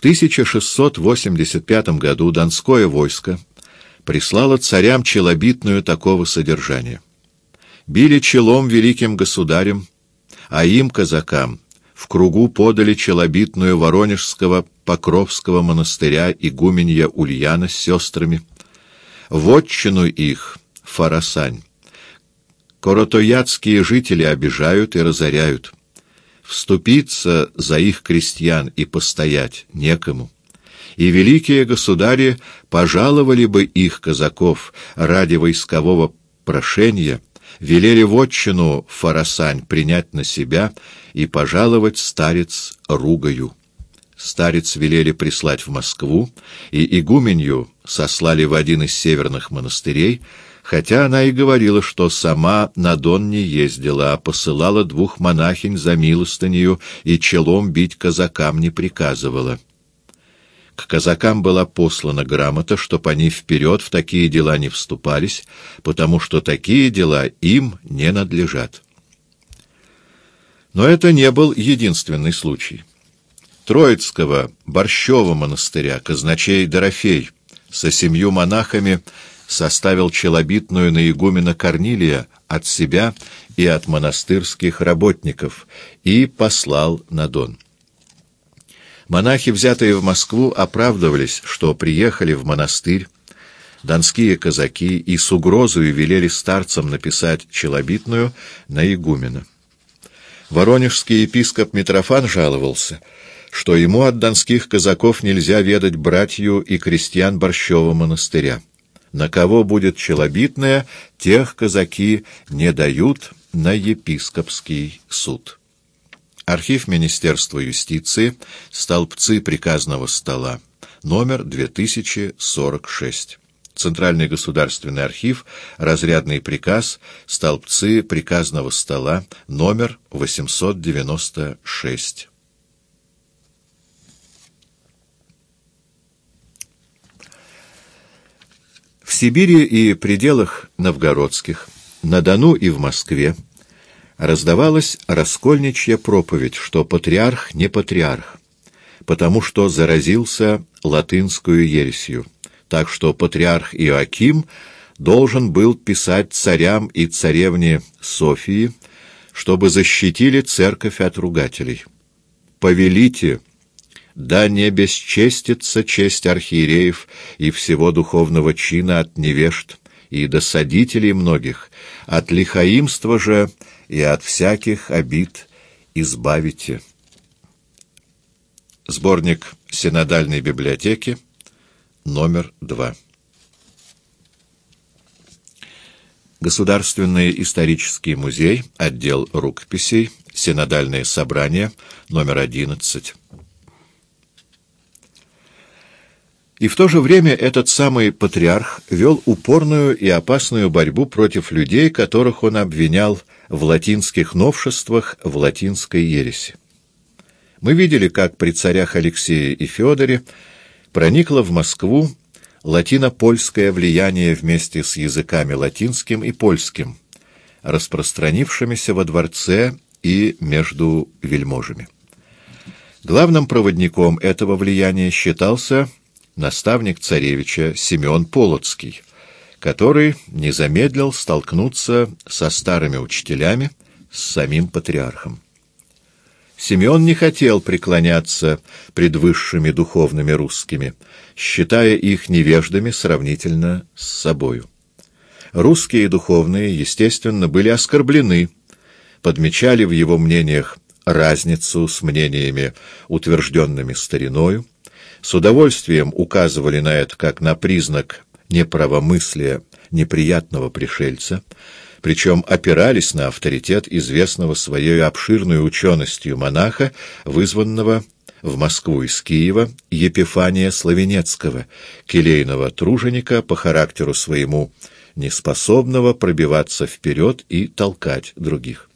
В 1685 году Донское войско прислало царям челобитную такого содержания. Били челом великим государем, а им, казакам, в кругу подали челобитную Воронежского Покровского монастыря игуменья Ульяна с сестрами. Вотчину их, Фарасань, коротоядские жители обижают и разоряют. Вступиться за их крестьян и постоять некому. И великие государи пожаловали бы их казаков ради войскового прошения, велели вотчину Фарасань принять на себя и пожаловать старец ругою. Старец велели прислать в Москву, и игуменью сослали в один из северных монастырей, хотя она и говорила, что сама на Дон не ездила, а посылала двух монахинь за милостынею и челом бить казакам не приказывала. К казакам была послана грамота, чтоб они вперед в такие дела не вступались, потому что такие дела им не надлежат. Но это не был единственный случай. Троицкого Борщева монастыря казначей Дорофей со семью монахами составил челобитную на игумена Корнилия от себя и от монастырских работников и послал на Дон. Монахи, взятые в Москву, оправдывались, что приехали в монастырь, донские казаки и с угрозой велели старцам написать челобитную на игумена. Воронежский епископ Митрофан жаловался — что ему от донских казаков нельзя ведать братью и крестьян Борщева монастыря. На кого будет челобитное, тех казаки не дают на епископский суд. Архив Министерства юстиции, столбцы приказного стола, номер 2046. Центральный государственный архив, разрядный приказ, столбцы приказного стола, номер 896. В Сибири и пределах новгородских, на Дону и в Москве раздавалась раскольничья проповедь, что патриарх не патриарх, потому что заразился латынскую ересью, так что патриарх Иоаким должен был писать царям и царевне Софии, чтобы защитили церковь от ругателей. «Повелите, да не бесчестится честь архиереев и всего духовного чина от невежд и досадителей многих, от лихаимства же и от всяких обид избавите. Сборник Синодальной библиотеки, номер два. Государственный исторический музей, отдел рукописей, Синодальное собрание, номер одиннадцать. И в то же время этот самый патриарх вел упорную и опасную борьбу против людей, которых он обвинял в латинских новшествах, в латинской ереси. Мы видели, как при царях Алексее и Феодоре проникло в Москву латино-польское влияние вместе с языками латинским и польским, распространившимися во дворце и между вельможами. Главным проводником этого влияния считался наставник царевича Семен Полоцкий, который не замедлил столкнуться со старыми учителями, с самим патриархом. Семен не хотел преклоняться пред высшими духовными русскими, считая их невеждами сравнительно с собою. Русские духовные, естественно, были оскорблены, подмечали в его мнениях разницу с мнениями, утвержденными стариною, с удовольствием указывали на это как на признак неправомыслия неприятного пришельца, причем опирались на авторитет известного своей обширной ученостью монаха, вызванного в Москву из Киева Епифания Славенецкого, келейного труженика по характеру своему, неспособного пробиваться вперед и толкать других.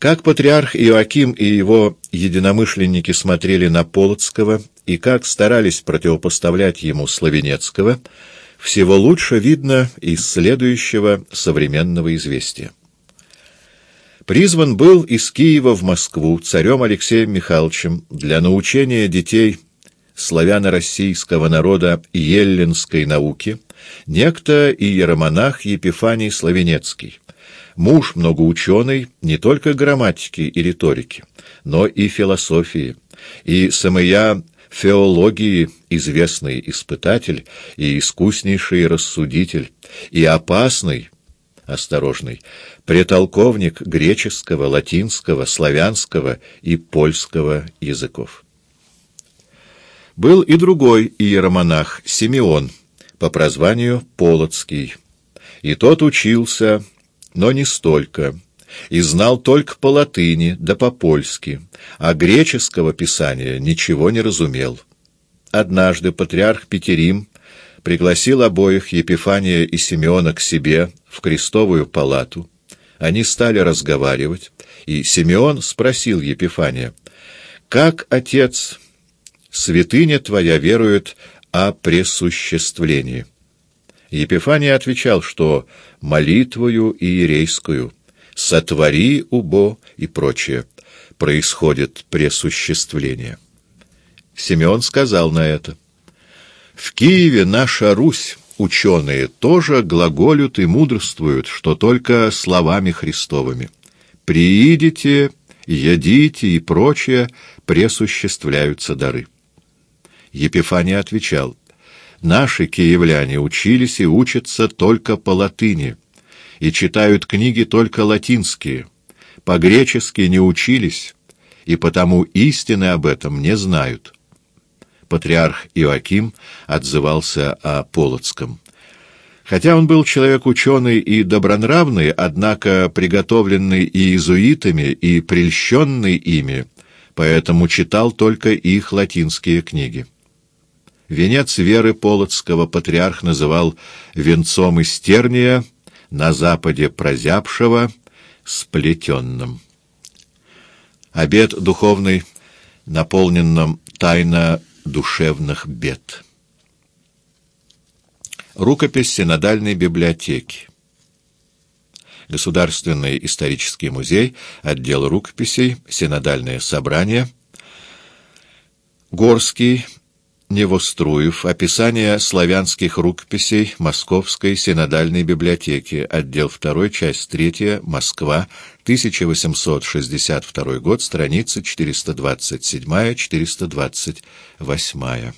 Как патриарх Иоаким и его единомышленники смотрели на Полоцкого и как старались противопоставлять ему Славенецкого, всего лучше видно из следующего современного известия. Призван был из Киева в Москву царем Алексеем Михайловичем для научения детей славяно-российского народа еллинской науки некто иеромонах Епифаний Славенецкий, муж многоученый не только грамматики и риторики, но и философии, и самая феологии известный испытатель и искуснейший рассудитель, и опасный, осторожный, претолковник греческого, латинского, славянского и польского языков. Был и другой иеромонах, Симеон, по прозванию Полоцкий, и тот учился, но не столько, и знал только по латыни да по польски, а греческого писания ничего не разумел. Однажды патриарх Петерим пригласил обоих Епифания и Симеона к себе в крестовую палату. Они стали разговаривать, и Симеон спросил Епифания, «Как, отец, святыня твоя верует о пресуществлении?» Епифаний отвечал, что молитвою иерейскую «сотвори, убо» и прочее происходит пресуществление. Симеон сказал на это, «В Киеве наша Русь, ученые, тоже глаголют и мудрствуют, что только словами Христовыми. Приидите, едите и прочее пресуществляются дары». Епифаний отвечал, «Наши киевляне учились и учатся только по латыни, и читают книги только латинские, по-гречески не учились, и потому истины об этом не знают» патриарх Иоаким отзывался о Полоцком. Хотя он был человек ученый и добронравный, однако приготовленный и иезуитами, и прельщенный ими, поэтому читал только их латинские книги. Венец веры Полоцкого патриарх называл венцом из терния, на западе прозябшего, сплетенным. Обед духовный, наполненным тайно душевных бед. Рукопись Синодальной библиотеки. Государственный исторический музей, отдел рукописей, Синодальное собрание. Горский, Невоструев. Описание славянских рукописей Московской Синодальной библиотеки. Отдел 2, часть 3, Москва, 1862 год, страница 427-428.